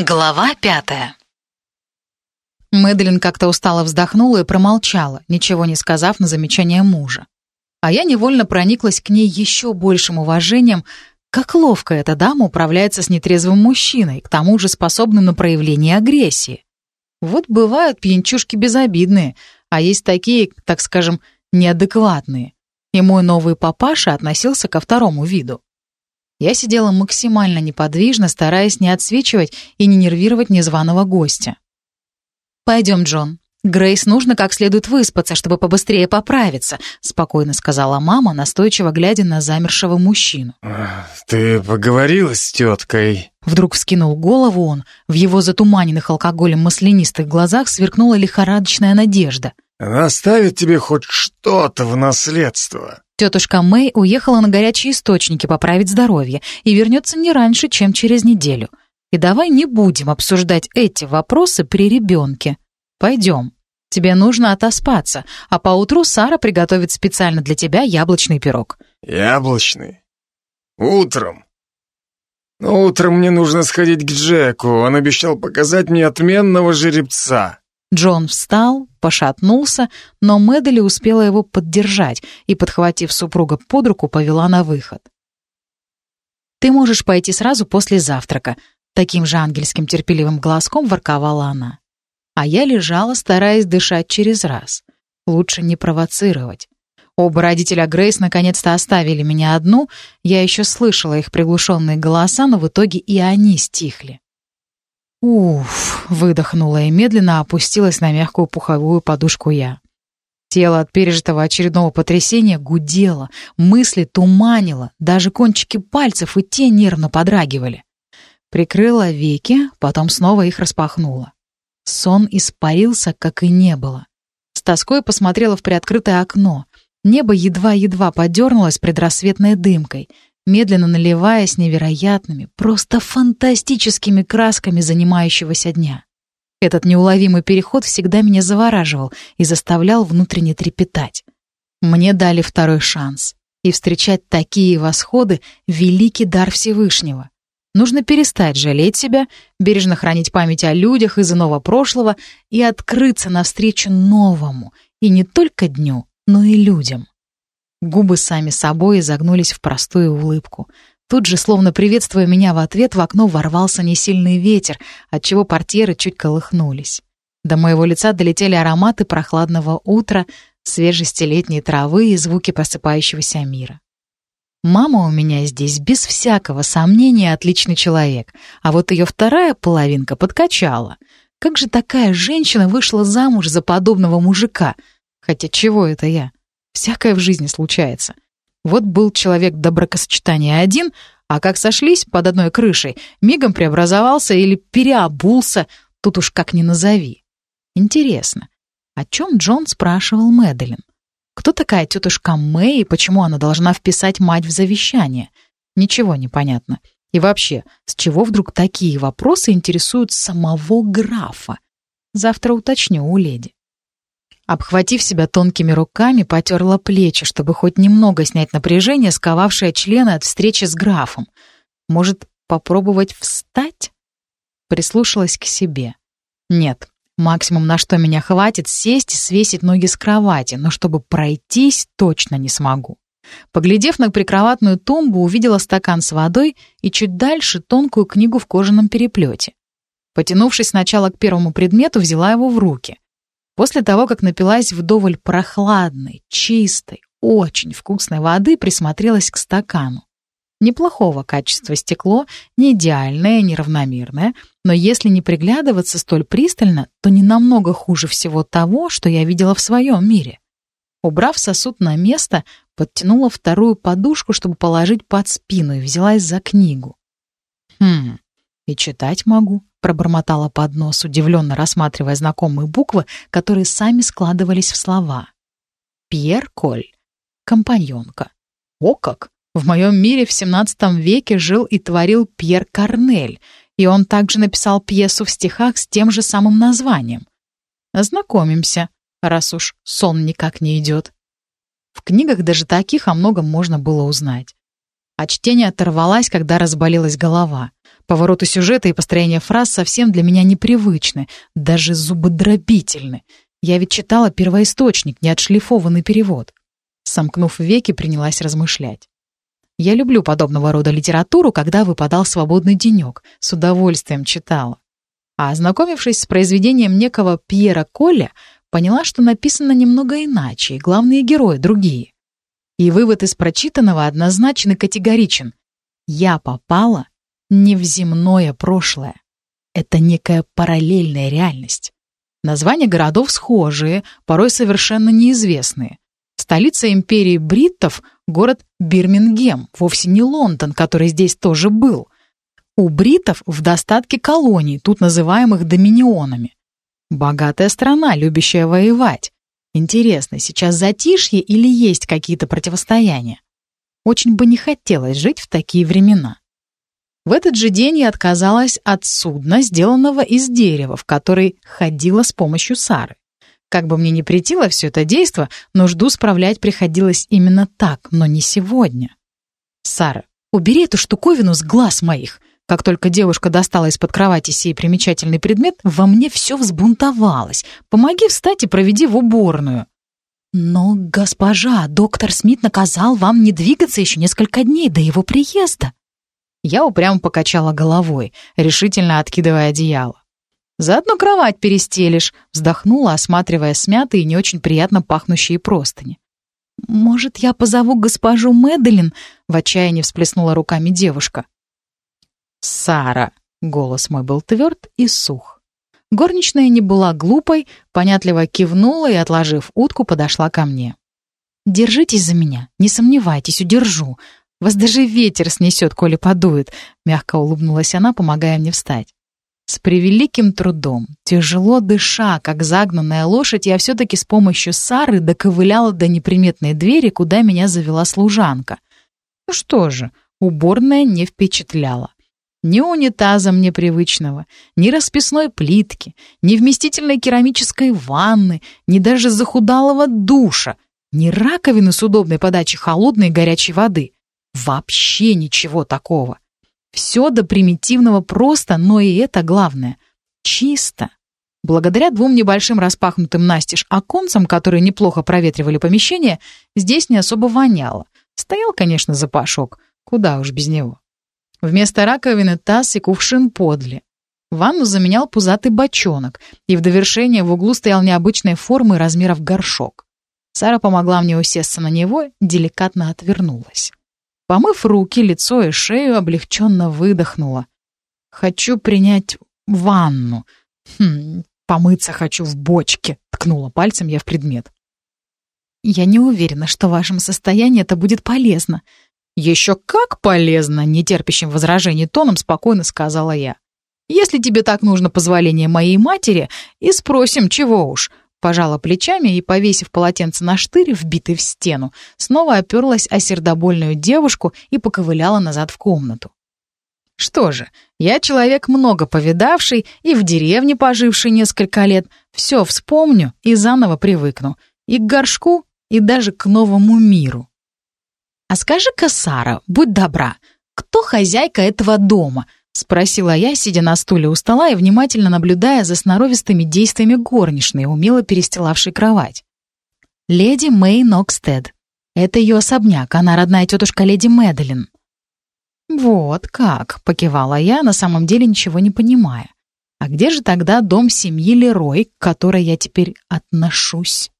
Глава пятая. Мэдлин как-то устало вздохнула и промолчала, ничего не сказав на замечание мужа. А я невольно прониклась к ней еще большим уважением, как ловко эта дама управляется с нетрезвым мужчиной, к тому же способным на проявление агрессии. Вот бывают пьянчушки безобидные, а есть такие, так скажем, неадекватные. И мой новый папаша относился ко второму виду. Я сидела максимально неподвижно, стараясь не отсвечивать и не нервировать незваного гостя. «Пойдем, Джон. Грейс нужно как следует выспаться, чтобы побыстрее поправиться», спокойно сказала мама, настойчиво глядя на замершего мужчину. «Ты поговорила с теткой?» Вдруг вскинул голову он. В его затуманенных алкоголем маслянистых глазах сверкнула лихорадочная надежда. «Она оставит тебе хоть что-то в наследство?» Тетушка Мэй уехала на горячие источники поправить здоровье и вернется не раньше, чем через неделю. И давай не будем обсуждать эти вопросы при ребенке. Пойдем. Тебе нужно отоспаться, а поутру Сара приготовит специально для тебя яблочный пирог. Яблочный? Утром? Ну, утром мне нужно сходить к Джеку. Он обещал показать мне отменного жеребца. Джон встал, пошатнулся, но Мэдали успела его поддержать и, подхватив супруга под руку, повела на выход. «Ты можешь пойти сразу после завтрака», — таким же ангельским терпеливым голоском ворковала она. А я лежала, стараясь дышать через раз. Лучше не провоцировать. Оба родителя Грейс наконец-то оставили меня одну, я еще слышала их приглушенные голоса, но в итоге и они стихли. «Уф!» — выдохнула и медленно опустилась на мягкую пуховую подушку я. Тело от пережитого очередного потрясения гудело, мысли туманило, даже кончики пальцев и те нервно подрагивали. Прикрыла веки, потом снова их распахнула. Сон испарился, как и не было. С тоской посмотрела в приоткрытое окно. Небо едва-едва подернулось предрассветной дымкой — медленно наливаясь невероятными, просто фантастическими красками занимающегося дня. Этот неуловимый переход всегда меня завораживал и заставлял внутренне трепетать. Мне дали второй шанс. И встречать такие восходы — великий дар Всевышнего. Нужно перестать жалеть себя, бережно хранить память о людях из иного прошлого и открыться навстречу новому, и не только дню, но и людям. Губы сами собой изогнулись в простую улыбку. Тут же, словно приветствуя меня в ответ, в окно ворвался несильный ветер, отчего портьеры чуть колыхнулись. До моего лица долетели ароматы прохладного утра, свежести летней травы и звуки просыпающегося мира. Мама у меня здесь без всякого сомнения отличный человек, а вот ее вторая половинка подкачала. Как же такая женщина вышла замуж за подобного мужика? Хотя чего это я? Всякое в жизни случается. Вот был человек до бракосочетания один, а как сошлись под одной крышей, мигом преобразовался или переобулся, тут уж как ни назови. Интересно, о чем Джон спрашивал Мэдалин? Кто такая тетушка Мэй и почему она должна вписать мать в завещание? Ничего не понятно. И вообще, с чего вдруг такие вопросы интересуют самого графа? Завтра уточню у леди. Обхватив себя тонкими руками, потерла плечи, чтобы хоть немного снять напряжение, сковавшее члены от встречи с графом. Может, попробовать встать? Прислушалась к себе. Нет, максимум, на что меня хватит, сесть и свесить ноги с кровати, но чтобы пройтись, точно не смогу. Поглядев на прикроватную тумбу, увидела стакан с водой и чуть дальше тонкую книгу в кожаном переплете. Потянувшись сначала к первому предмету, взяла его в руки. После того, как напилась вдоволь прохладной, чистой, очень вкусной воды, присмотрелась к стакану. Неплохого качества стекло, не идеальное, не равномерное, но если не приглядываться столь пристально, то не намного хуже всего того, что я видела в своем мире. Убрав сосуд на место, подтянула вторую подушку, чтобы положить под спину, и взялась за книгу. Хм, и читать могу пробормотала под нос, удивленно рассматривая знакомые буквы, которые сами складывались в слова. Пьер Коль. Компаньонка. О как! В моем мире в XVII веке жил и творил Пьер Корнель, и он также написал пьесу в стихах с тем же самым названием. Ознакомимся, раз уж сон никак не идет. В книгах даже таких о многом можно было узнать. А чтение оторвалась, когда разболелась голова. Повороты сюжета и построение фраз совсем для меня непривычны, даже зубодробительны. Я ведь читала первоисточник, не отшлифованный перевод. Сомкнув веки, принялась размышлять. Я люблю подобного рода литературу, когда выпадал свободный денек. С удовольствием читала. А ознакомившись с произведением некого Пьера Колля, поняла, что написано немного иначе, и главные герои другие. И вывод из прочитанного однозначно категоричен. Я попала не в земное прошлое. Это некая параллельная реальность. Названия городов схожие, порой совершенно неизвестные. Столица империи бриттов — город Бирмингем, вовсе не Лондон, который здесь тоже был. У бриттов в достатке колоний, тут называемых доминионами. Богатая страна, любящая воевать. Интересно, сейчас затишье или есть какие-то противостояния? Очень бы не хотелось жить в такие времена. В этот же день я отказалась от судна, сделанного из дерева, в который ходила с помощью Сары. Как бы мне ни претило все это действо, нужду справлять приходилось именно так, но не сегодня. «Сара, убери эту штуковину с глаз моих!» Как только девушка достала из-под кровати сей примечательный предмет, во мне все взбунтовалось. «Помоги встать и проведи в уборную». «Но, госпожа, доктор Смит наказал вам не двигаться еще несколько дней до его приезда». Я упрямо покачала головой, решительно откидывая одеяло. «Заодно кровать перестелишь», — вздохнула, осматривая смятые и не очень приятно пахнущие простыни. «Может, я позову госпожу Мэдалин?» — в отчаянии всплеснула руками девушка. «Сара!» — голос мой был тверд и сух. Горничная не была глупой, понятливо кивнула и, отложив утку, подошла ко мне. «Держитесь за меня, не сомневайтесь, удержу. Вас даже ветер снесет, коли подует», — мягко улыбнулась она, помогая мне встать. С превеликим трудом, тяжело дыша, как загнанная лошадь, я все-таки с помощью Сары доковыляла до неприметной двери, куда меня завела служанка. Ну что же, уборная не впечатляла. Ни унитаза мне привычного, ни расписной плитки, ни вместительной керамической ванны, ни даже захудалого душа, ни раковины с удобной подачей холодной и горячей воды. Вообще ничего такого. Все до примитивного просто, но и это главное. Чисто. Благодаря двум небольшим распахнутым настежь оконцам, которые неплохо проветривали помещение, здесь не особо воняло. Стоял, конечно, запашок. Куда уж без него. Вместо раковины таз и кувшин подле. Ванну заменял пузатый бочонок, и в довершение в углу стоял необычной формы размеров горшок. Сара помогла мне усесться на него, деликатно отвернулась. Помыв руки, лицо и шею, облегченно выдохнула. «Хочу принять ванну. Хм, помыться хочу в бочке», — ткнула пальцем я в предмет. «Я не уверена, что в вашем состоянии это будет полезно», «Еще как полезно!» — нетерпящим возражений тоном спокойно сказала я. «Если тебе так нужно позволение моей матери, и спросим, чего уж». Пожала плечами и, повесив полотенце на штырь, вбитый в стену, снова оперлась о сердобольную девушку и поковыляла назад в комнату. Что же, я человек много повидавший и в деревне поживший несколько лет, все вспомню и заново привыкну. И к горшку, и даже к новому миру. «А скажи-ка, Сара, будь добра, кто хозяйка этого дома?» — спросила я, сидя на стуле у стола и внимательно наблюдая за сноровистыми действиями горничной, умело перестилавшей кровать. «Леди Мэй Нокстед. Это ее особняк, она родная тетушка леди Мэдалин». «Вот как», — покивала я, на самом деле ничего не понимая. «А где же тогда дом семьи Лерой, к которой я теперь отношусь?»